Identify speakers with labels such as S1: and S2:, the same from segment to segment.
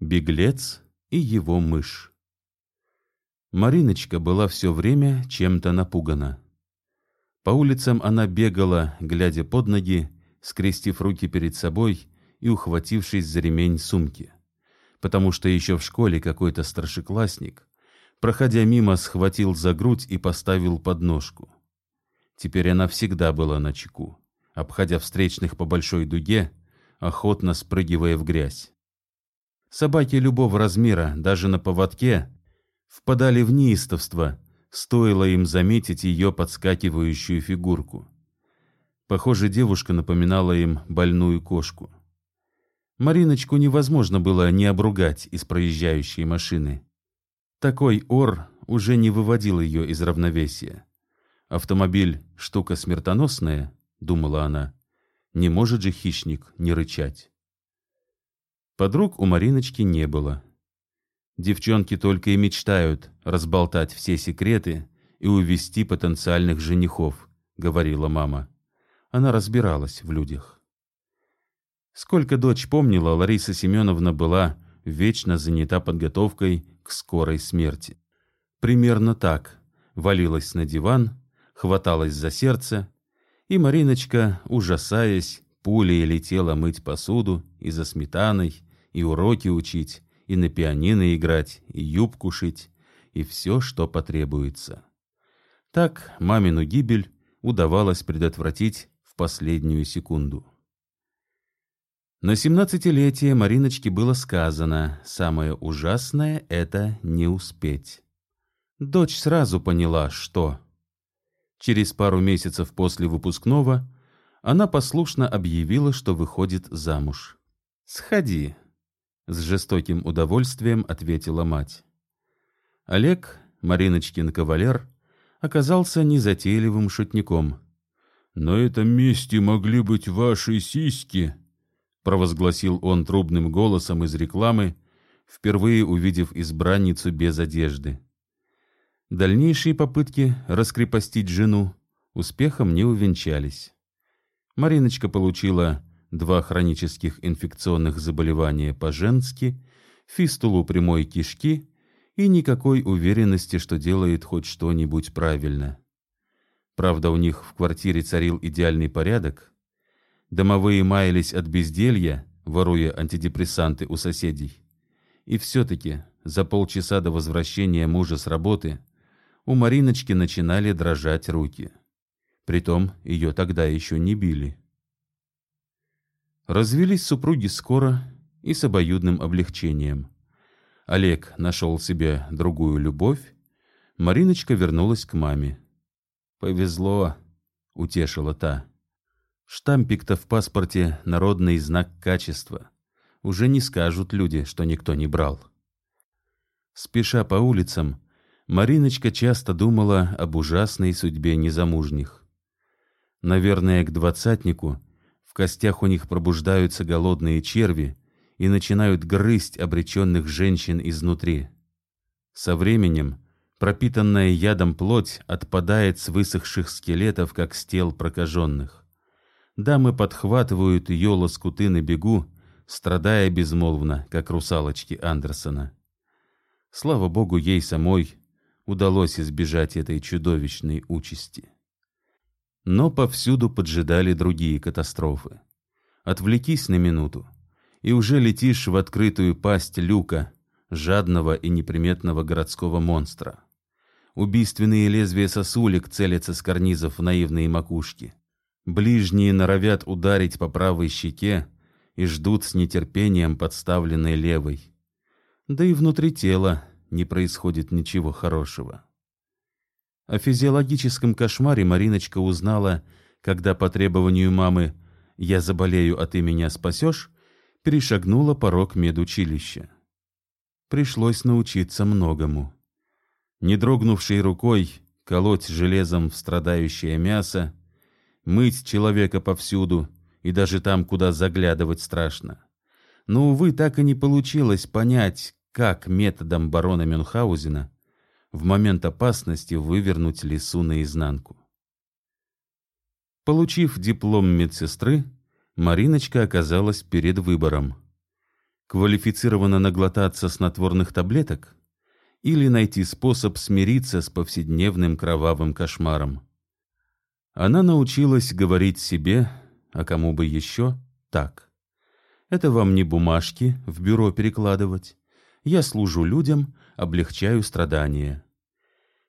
S1: Беглец и его мышь. Мариночка была все время чем-то напугана. По улицам она бегала, глядя под ноги, скрестив руки перед собой и ухватившись за ремень сумки, потому что еще в школе какой-то старшеклассник, проходя мимо, схватил за грудь и поставил подножку. Теперь она всегда была на чеку, обходя встречных по большой дуге, охотно спрыгивая в грязь. Собаки любого размера, даже на поводке, впадали в неистовство, стоило им заметить ее подскакивающую фигурку. Похоже, девушка напоминала им больную кошку. Мариночку невозможно было не обругать из проезжающей машины. Такой ор уже не выводил ее из равновесия. Автомобиль — штука смертоносная, — думала она. Не может же хищник не рычать. Подруг у Мариночки не было. Девчонки только и мечтают разболтать все секреты и увести потенциальных женихов, говорила мама. Она разбиралась в людях. Сколько дочь помнила, Лариса Семеновна была вечно занята подготовкой к скорой смерти. Примерно так валилась на диван, хваталась за сердце, и Мариночка, ужасаясь, пулей летела мыть посуду и за сметаной, и уроки учить, и на пианино играть, и юбку шить, и все, что потребуется. Так мамину гибель удавалось предотвратить в последнюю секунду. На семнадцатилетие Мариночке было сказано, самое ужасное — это не успеть. Дочь сразу поняла, что... Через пару месяцев после выпускного она послушно объявила, что выходит замуж. «Сходи», — с жестоким удовольствием ответила мать. Олег, Мариночкин кавалер, оказался незатейливым шутником. «На этом месте могли быть ваши сиськи», — провозгласил он трубным голосом из рекламы, впервые увидев избранницу без одежды. Дальнейшие попытки раскрепостить жену успехом не увенчались. Мариночка получила два хронических инфекционных заболевания по-женски, фистулу прямой кишки и никакой уверенности, что делает хоть что-нибудь правильно. Правда, у них в квартире царил идеальный порядок. Домовые маялись от безделья, воруя антидепрессанты у соседей. И все-таки за полчаса до возвращения мужа с работы у Мариночки начинали дрожать руки. Притом ее тогда еще не били. Развелись супруги скоро и с обоюдным облегчением. Олег нашел себе другую любовь, Мариночка вернулась к маме. «Повезло», — утешила та. «Штампик-то в паспорте — народный знак качества. Уже не скажут люди, что никто не брал». Спеша по улицам, Мариночка часто думала об ужасной судьбе незамужних. Наверное, к двадцатнику костях у них пробуждаются голодные черви и начинают грызть обреченных женщин изнутри. Со временем пропитанная ядом плоть отпадает с высохших скелетов, как с тел прокаженных. Дамы подхватывают ее лоскуты на бегу, страдая безмолвно, как русалочки Андерсона. Слава богу, ей самой удалось избежать этой чудовищной участи. Но повсюду поджидали другие катастрофы. Отвлекись на минуту, и уже летишь в открытую пасть люка, жадного и неприметного городского монстра. Убийственные лезвия сосулек целятся с карнизов в наивные макушки. Ближние норовят ударить по правой щеке и ждут с нетерпением подставленной левой. Да и внутри тела не происходит ничего хорошего. О физиологическом кошмаре Мариночка узнала, когда по требованию мамы «я заболею, а ты меня спасешь» перешагнула порог медучилища. Пришлось научиться многому. Не дрогнувшей рукой колоть железом в страдающее мясо, мыть человека повсюду и даже там, куда заглядывать страшно. Но, увы, так и не получилось понять, как методом барона Мюнхгаузена в момент опасности вывернуть лесу наизнанку. Получив диплом медсестры, Мариночка оказалась перед выбором. Квалифицированно наглотаться снотворных таблеток? Или найти способ смириться с повседневным кровавым кошмаром? Она научилась говорить себе, а кому бы еще, так. Это вам не бумажки в бюро перекладывать. Я служу людям, облегчаю страдания.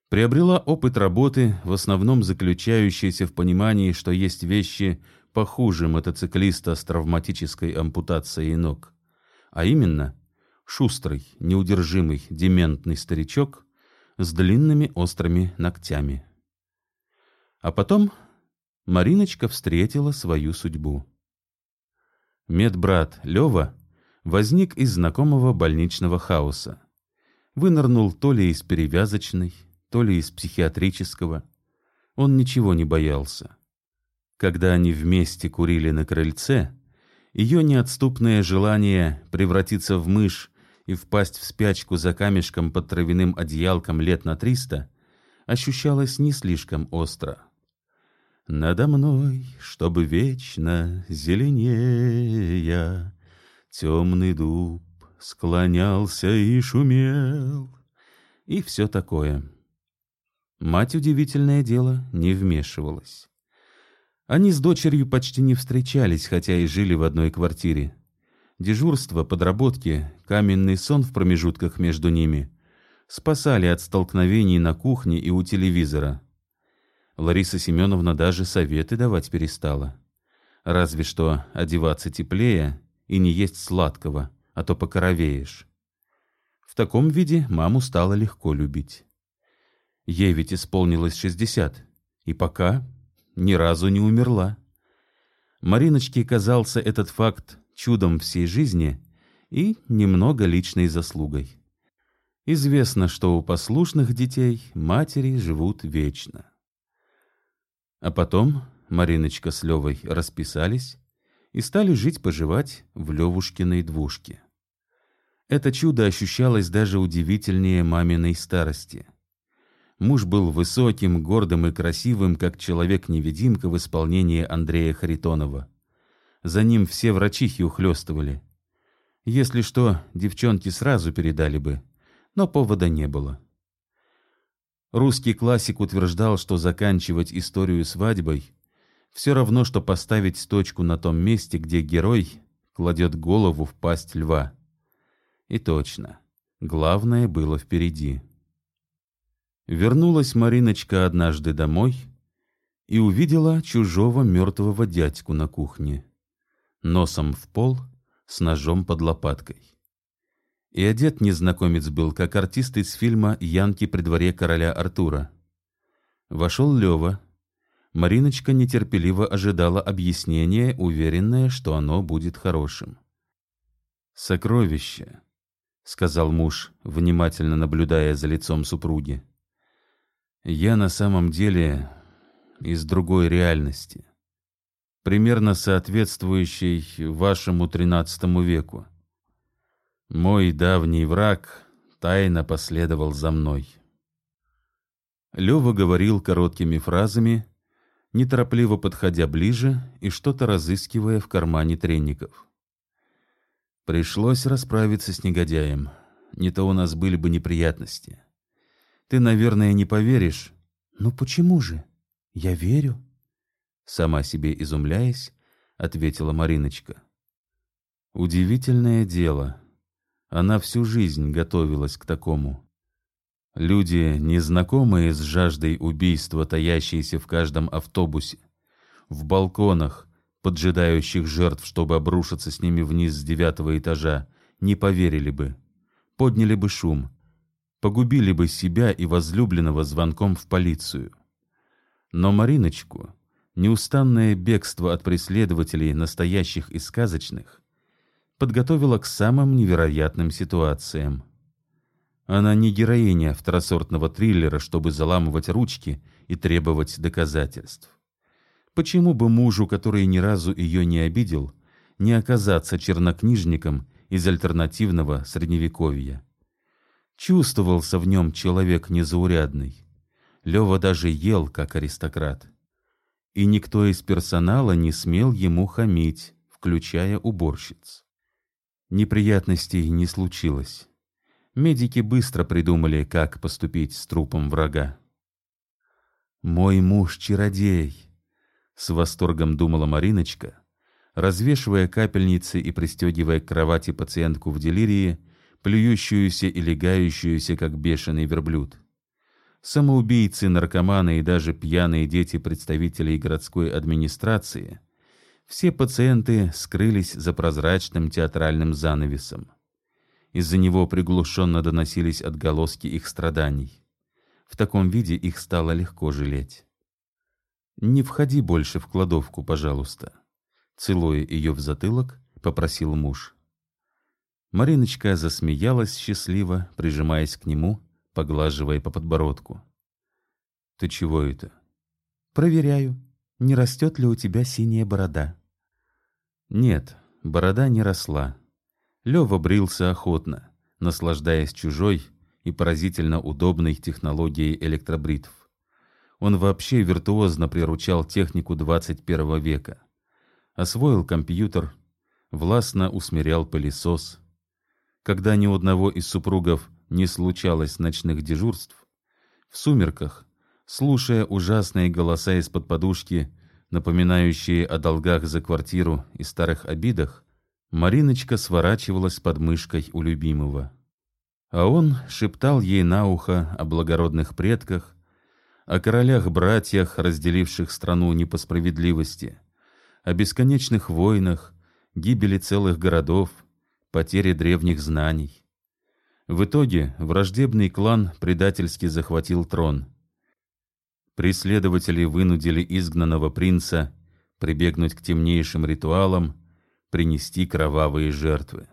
S1: Приобрела опыт работы, в основном заключающийся в понимании, что есть вещи похуже мотоциклиста с травматической ампутацией ног. А именно, шустрый, неудержимый, дементный старичок с длинными острыми ногтями. А потом Мариночка встретила свою судьбу. Медбрат Лева возник из знакомого больничного хаоса. Вынырнул то ли из перевязочной, то ли из психиатрического. Он ничего не боялся. Когда они вместе курили на крыльце, ее неотступное желание превратиться в мышь и впасть в спячку за камешком под травяным одеялком лет на триста ощущалось не слишком остро. Надо мной, чтобы вечно зеленея, Темный дуб склонялся и шумел, и все такое. Мать, удивительное дело, не вмешивалась. Они с дочерью почти не встречались, хотя и жили в одной квартире. Дежурство, подработки, каменный сон в промежутках между ними спасали от столкновений на кухне и у телевизора. Лариса Семеновна даже советы давать перестала. Разве что одеваться теплее и не есть сладкого, а то покоровеешь. В таком виде маму стало легко любить. Ей ведь исполнилось шестьдесят, и пока ни разу не умерла. Мариночке казался этот факт чудом всей жизни и немного личной заслугой. Известно, что у послушных детей матери живут вечно. А потом Мариночка с Левой расписались и стали жить-поживать в Левушкиной двушке. Это чудо ощущалось даже удивительнее маминой старости — Муж был высоким, гордым и красивым, как человек-невидимка в исполнении Андрея Харитонова. За ним все врачихи ухлёстывали. Если что, девчонки сразу передали бы, но повода не было. Русский классик утверждал, что заканчивать историю свадьбой все равно, что поставить точку на том месте, где герой кладет голову в пасть льва. И точно, главное было впереди. Вернулась Мариночка однажды домой и увидела чужого мертвого дядьку на кухне, носом в пол, с ножом под лопаткой. И одет незнакомец был, как артист из фильма «Янки при дворе короля Артура». Вошел Лева. Мариночка нетерпеливо ожидала объяснения, уверенная, что оно будет хорошим. «Сокровище», — сказал муж, внимательно наблюдая за лицом супруги. Я на самом деле из другой реальности, примерно соответствующей вашему тринадцатому веку. Мой давний враг тайно последовал за мной. Лева говорил короткими фразами, неторопливо подходя ближе и что-то разыскивая в кармане тренников. Пришлось расправиться с негодяем, не то у нас были бы неприятности. Ты, наверное, не поверишь. Ну почему же? Я верю. Сама себе изумляясь, ответила Мариночка. Удивительное дело. Она всю жизнь готовилась к такому. Люди, незнакомые с жаждой убийства, таящиеся в каждом автобусе, в балконах, поджидающих жертв, чтобы обрушиться с ними вниз с девятого этажа, не поверили бы, подняли бы шум, погубили бы себя и возлюбленного звонком в полицию. Но Мариночку неустанное бегство от преследователей настоящих и сказочных подготовило к самым невероятным ситуациям. Она не героиня второсортного триллера, чтобы заламывать ручки и требовать доказательств. Почему бы мужу, который ни разу ее не обидел, не оказаться чернокнижником из альтернативного средневековья? Чувствовался в нем человек незаурядный. Лева даже ел, как аристократ. И никто из персонала не смел ему хамить, включая уборщиц. Неприятностей не случилось. Медики быстро придумали, как поступить с трупом врага. «Мой муж — чародей!» — с восторгом думала Мариночка, развешивая капельницы и пристегивая к кровати пациентку в делирии, плюющуюся и легающуюся, как бешеный верблюд. Самоубийцы, наркоманы и даже пьяные дети представителей городской администрации — все пациенты скрылись за прозрачным театральным занавесом. Из-за него приглушенно доносились отголоски их страданий. В таком виде их стало легко жалеть. «Не входи больше в кладовку, пожалуйста», Целуя ее в затылок, попросил муж. Мариночка засмеялась счастливо, прижимаясь к нему, поглаживая по подбородку. «Ты чего это?» «Проверяю, не растет ли у тебя синяя борода». Нет, борода не росла. Лева брился охотно, наслаждаясь чужой и поразительно удобной технологией электробритв. Он вообще виртуозно приручал технику 21 века освоил компьютер, властно усмирял пылесос. Когда ни у одного из супругов не случалось ночных дежурств, в сумерках, слушая ужасные голоса из-под подушки, напоминающие о долгах за квартиру и старых обидах, Мариночка сворачивалась под мышкой у любимого. А он шептал ей на ухо о благородных предках, о королях-братьях, разделивших страну не по справедливости, о бесконечных войнах, гибели целых городов, потере древних знаний. В итоге враждебный клан предательски захватил трон. Преследователи вынудили изгнанного принца прибегнуть к темнейшим ритуалам, принести кровавые жертвы.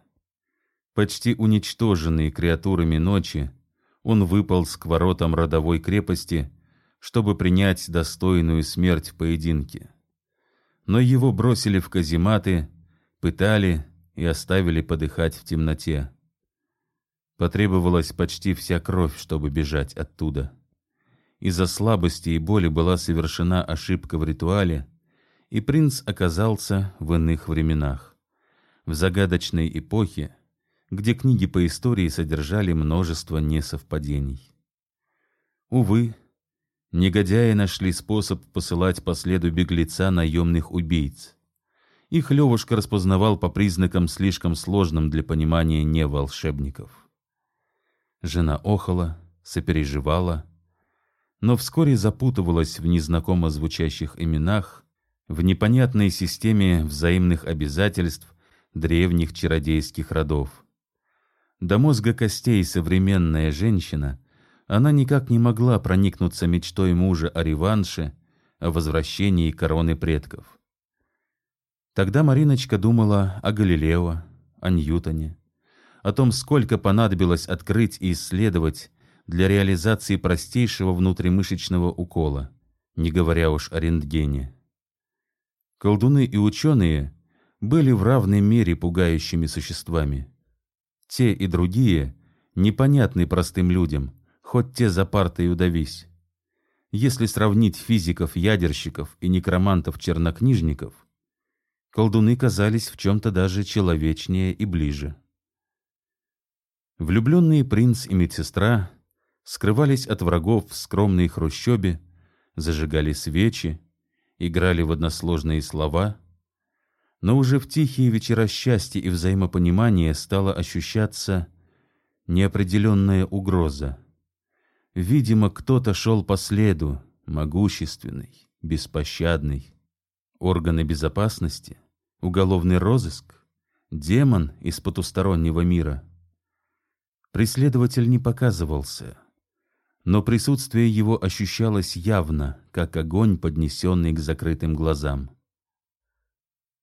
S1: Почти уничтоженный креатурами ночи, он выпал к воротам родовой крепости, чтобы принять достойную смерть в поединке но его бросили в казематы, пытали и оставили подыхать в темноте. Потребовалась почти вся кровь, чтобы бежать оттуда. Из-за слабости и боли была совершена ошибка в ритуале, и принц оказался в иных временах, в загадочной эпохе, где книги по истории содержали множество несовпадений. Увы, Негодяи нашли способ посылать по следу беглеца наемных убийц. Их Левушка распознавал по признакам слишком сложным для понимания не волшебников. Жена охала, сопереживала, но вскоре запутывалась в незнакомо звучащих именах, в непонятной системе взаимных обязательств древних чародейских родов. До мозга костей современная женщина она никак не могла проникнуться мечтой мужа о реванше, о возвращении короны предков. Тогда Мариночка думала о Галилео, о Ньютоне, о том, сколько понадобилось открыть и исследовать для реализации простейшего внутримышечного укола, не говоря уж о рентгене. Колдуны и ученые были в равной мере пугающими существами. Те и другие непонятны простым людям – хоть те за партой удавись. Если сравнить физиков-ядерщиков и некромантов-чернокнижников, колдуны казались в чем-то даже человечнее и ближе. Влюбленные принц и медсестра скрывались от врагов в скромной хрущобе, зажигали свечи, играли в односложные слова, но уже в тихие вечера счастья и взаимопонимания стала ощущаться неопределенная угроза. Видимо, кто-то шел по следу, могущественный, беспощадный. Органы безопасности, уголовный розыск, демон из потустороннего мира. Преследователь не показывался, но присутствие его ощущалось явно, как огонь, поднесенный к закрытым глазам.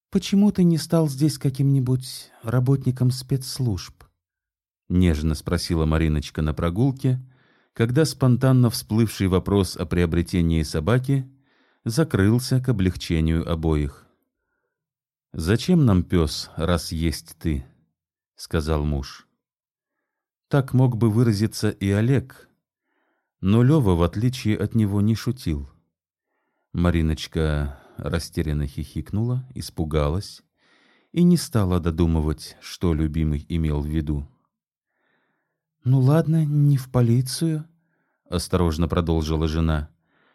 S2: «Почему ты не стал здесь каким-нибудь работником спецслужб?»
S1: — нежно спросила Мариночка на прогулке, когда спонтанно всплывший вопрос о приобретении собаки закрылся к облегчению обоих. «Зачем нам пес, раз есть ты?» — сказал муж. Так мог бы выразиться и Олег, но Лева, в отличие от него, не шутил. Мариночка растерянно хихикнула, испугалась и не стала додумывать, что любимый имел в виду.
S2: «Ну ладно, не в полицию», — осторожно продолжила жена.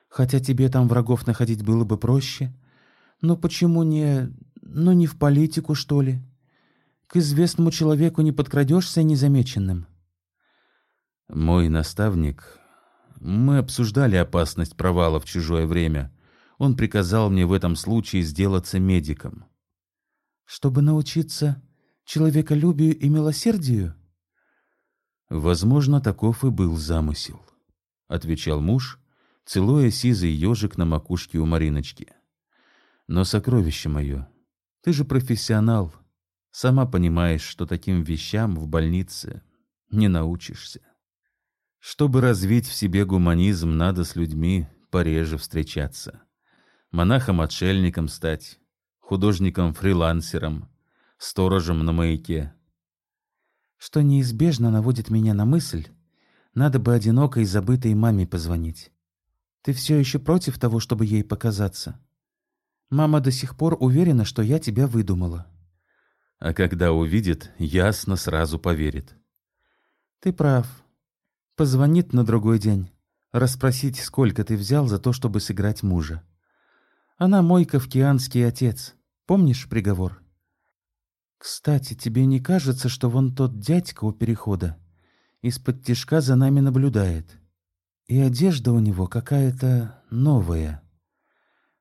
S2: «Хотя тебе там врагов находить было бы проще. Но почему не... ну не в политику, что ли? К известному человеку не подкрадешься незамеченным».
S1: Мой наставник... Мы обсуждали опасность провала в чужое время. Он приказал мне в этом случае сделаться медиком.
S2: «Чтобы научиться человеколюбию и милосердию?»
S1: Возможно, таков и был замысел, отвечал муж, целуя сизый ежик на макушке у Мариночки. Но сокровище мое, ты же профессионал, сама понимаешь, что таким вещам в больнице не научишься. Чтобы развить в себе гуманизм, надо с людьми пореже встречаться. Монахом-отшельником стать, художником-фрилансером, сторожем на маяке,
S2: что неизбежно наводит меня на мысль, надо бы одинокой забытой маме позвонить. Ты все еще против того, чтобы ей показаться? Мама до сих пор уверена, что я тебя выдумала.
S1: А когда увидит, ясно сразу поверит.
S2: Ты прав. Позвонит на другой день, расспросить, сколько ты взял за то, чтобы сыграть мужа. Она мой кавкианский отец. Помнишь приговор? Кстати, тебе не кажется, что вон тот дядька у перехода из-под тишка за нами наблюдает? И одежда у него какая-то новая.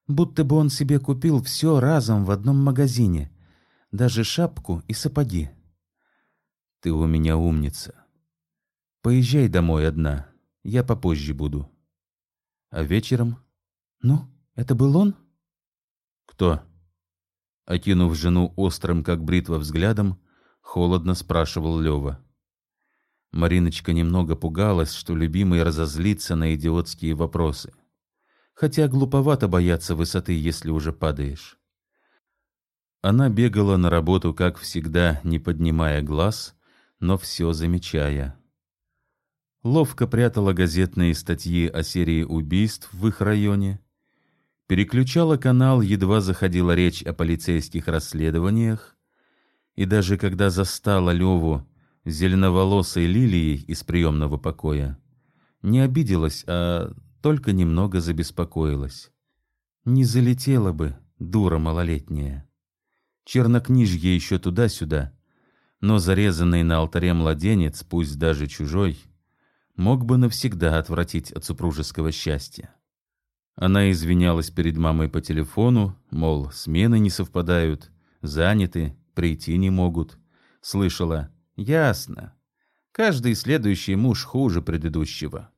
S2: Будто бы он себе купил все разом в одном магазине, даже шапку и сапоги.
S1: Ты у меня умница. Поезжай домой одна, я попозже буду. А вечером?
S2: Ну, это был он?
S1: Кто? Окинув жену острым, как бритва, взглядом, холодно спрашивал Лева. Мариночка немного пугалась, что любимый разозлится на идиотские вопросы. Хотя глуповато бояться высоты, если уже падаешь. Она бегала на работу, как всегда, не поднимая глаз, но все замечая. Ловко прятала газетные статьи о серии убийств в их районе, переключала канал, едва заходила речь о полицейских расследованиях, и даже когда застала Леву зеленоволосой лилией из приемного покоя, не обиделась, а только немного забеспокоилась. Не залетела бы, дура малолетняя. Чернокнижье еще туда-сюда, но зарезанный на алтаре младенец, пусть даже чужой, мог бы навсегда отвратить от супружеского счастья. Она извинялась перед мамой по телефону, мол, смены не совпадают, заняты, прийти не могут. Слышала «Ясно. Каждый следующий муж хуже предыдущего».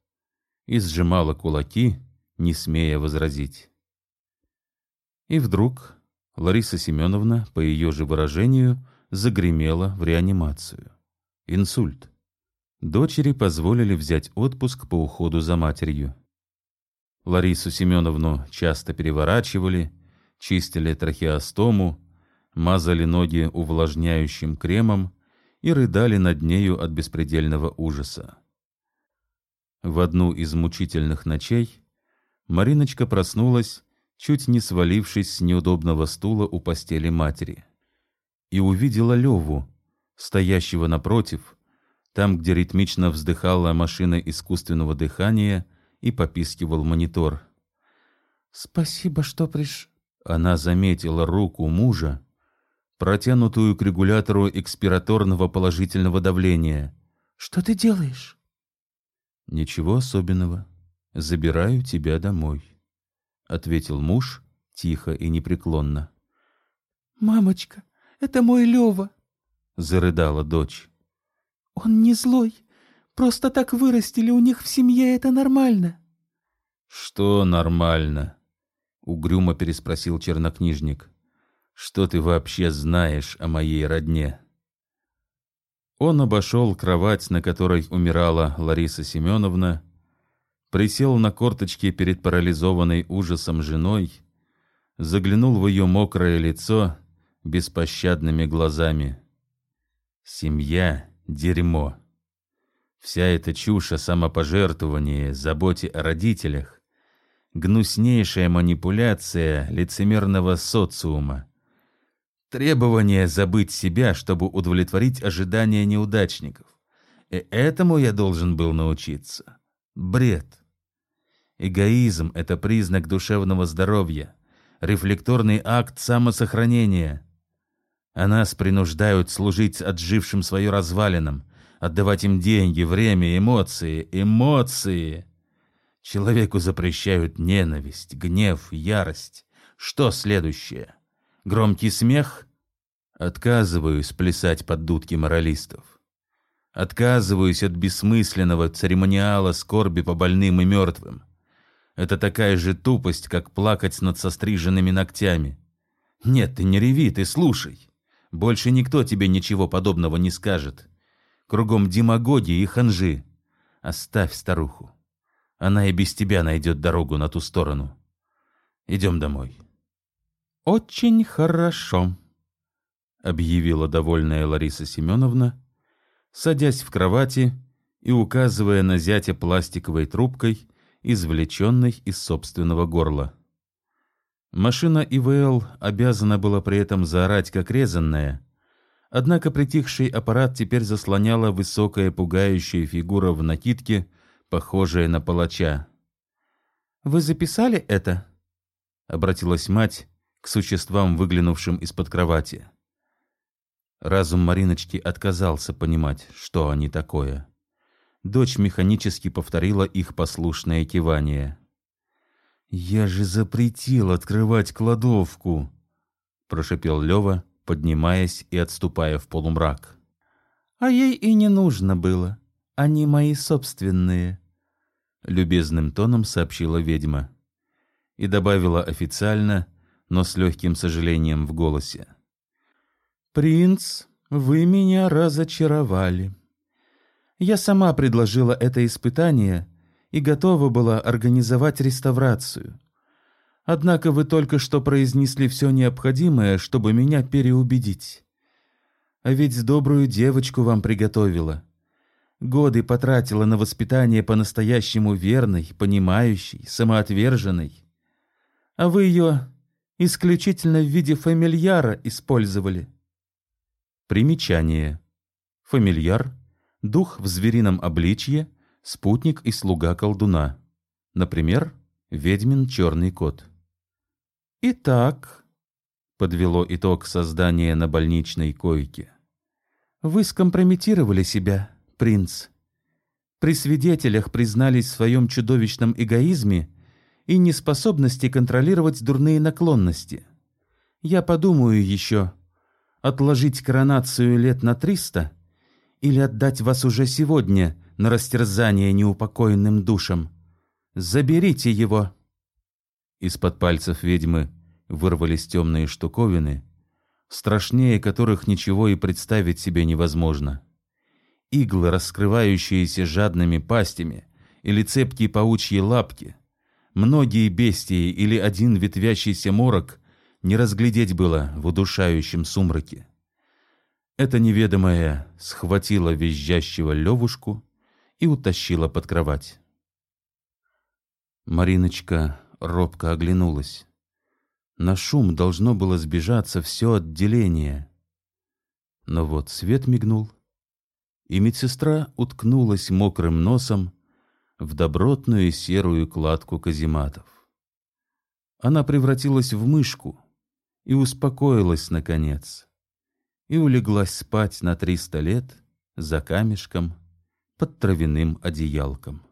S1: И сжимала кулаки, не смея возразить. И вдруг Лариса Семеновна, по ее же выражению, загремела в реанимацию. Инсульт. Дочери позволили взять отпуск по уходу за матерью. Ларису Семеновну часто переворачивали, чистили трахеостому, мазали ноги увлажняющим кремом и рыдали над нею от беспредельного ужаса. В одну из мучительных ночей Мариночка проснулась, чуть не свалившись с неудобного стула у постели матери, и увидела Леву, стоящего напротив, там, где ритмично вздыхала машина искусственного дыхания — и попискивал монитор.
S2: «Спасибо, что приш...»
S1: Она заметила руку мужа, протянутую к регулятору экспираторного положительного давления.
S2: «Что ты делаешь?»
S1: «Ничего особенного. Забираю тебя домой», — ответил муж тихо и непреклонно.
S2: «Мамочка, это мой Лева», —
S1: зарыдала дочь.
S2: «Он не злой. Просто так вырастили, у них в семье это нормально.
S1: Что нормально? Угрюмо переспросил чернокнижник. Что ты вообще знаешь о моей родне? Он обошел кровать, на которой умирала Лариса Семеновна, присел на корточки перед парализованной ужасом женой, заглянул в ее мокрое лицо беспощадными глазами. Семья — дерьмо. Вся эта чушь о самопожертвовании, заботе о родителях — гнуснейшая манипуляция лицемерного социума. Требование забыть себя, чтобы удовлетворить ожидания неудачников. И этому я должен был научиться. Бред. Эгоизм — это признак душевного здоровья, рефлекторный акт самосохранения. А нас принуждают служить отжившим свое развалинам, отдавать им деньги, время, эмоции, эмоции. Человеку запрещают ненависть, гнев, ярость. Что следующее? Громкий смех? Отказываюсь плясать под дудки моралистов. Отказываюсь от бессмысленного церемониала скорби по больным и мертвым. Это такая же тупость, как плакать над состриженными ногтями. Нет, ты не реви, ты слушай. Больше никто тебе ничего подобного не скажет. Кругом демагогии и ханжи. Оставь старуху. Она и без тебя найдет дорогу на ту сторону. Идем домой.
S2: Очень хорошо,
S1: объявила довольная Лариса Семеновна, садясь в кровати и указывая на зятя пластиковой трубкой, извлеченной из собственного горла. Машина ИВЛ обязана была при этом заорать, как резанная, однако притихший аппарат теперь заслоняла высокая пугающая фигура в накидке, похожая на палача.
S2: «Вы записали это?»
S1: — обратилась мать к существам, выглянувшим из-под кровати. Разум Мариночки отказался понимать, что они такое. Дочь механически повторила их послушное кивание. «Я же запретил открывать кладовку!» — прошепел Лева, поднимаясь и отступая в полумрак.
S2: «А ей и не нужно было. Они мои собственные», —
S1: любезным тоном сообщила ведьма. И добавила официально, но с легким сожалением в голосе.
S2: «Принц, вы меня разочаровали. Я сама предложила это испытание и готова была организовать реставрацию. Однако вы только что произнесли все необходимое, чтобы меня переубедить. А ведь добрую девочку вам приготовила. Годы потратила на воспитание по-настоящему верной, понимающей, самоотверженной. А вы ее исключительно в виде фамильяра использовали.
S1: Примечание. Фамильяр — дух в зверином обличье, спутник и слуга колдуна. Например, ведьмин черный кот.
S2: «Итак», —
S1: подвело итог создания на больничной койке,
S2: «вы скомпрометировали себя, принц. При свидетелях признались в своем чудовищном эгоизме и неспособности контролировать дурные наклонности. Я подумаю еще, отложить коронацию лет на триста или отдать вас уже сегодня на растерзание неупокоенным душам. Заберите его!»
S1: Из-под пальцев ведьмы вырвались темные штуковины, страшнее которых ничего и представить себе невозможно. Иглы, раскрывающиеся жадными пастями, или цепкие паучьи лапки. Многие бестии или один ветвящийся морок не разглядеть было в удушающем сумраке. Эта неведомая схватила визжащего Левушку и утащила под кровать. Мариночка робко оглянулась. На шум должно было сбежаться все отделение. Но вот свет мигнул, и медсестра уткнулась мокрым носом в добротную серую кладку казематов. Она превратилась в мышку и успокоилась, наконец, и улеглась спать на триста лет за камешком под травяным одеялком.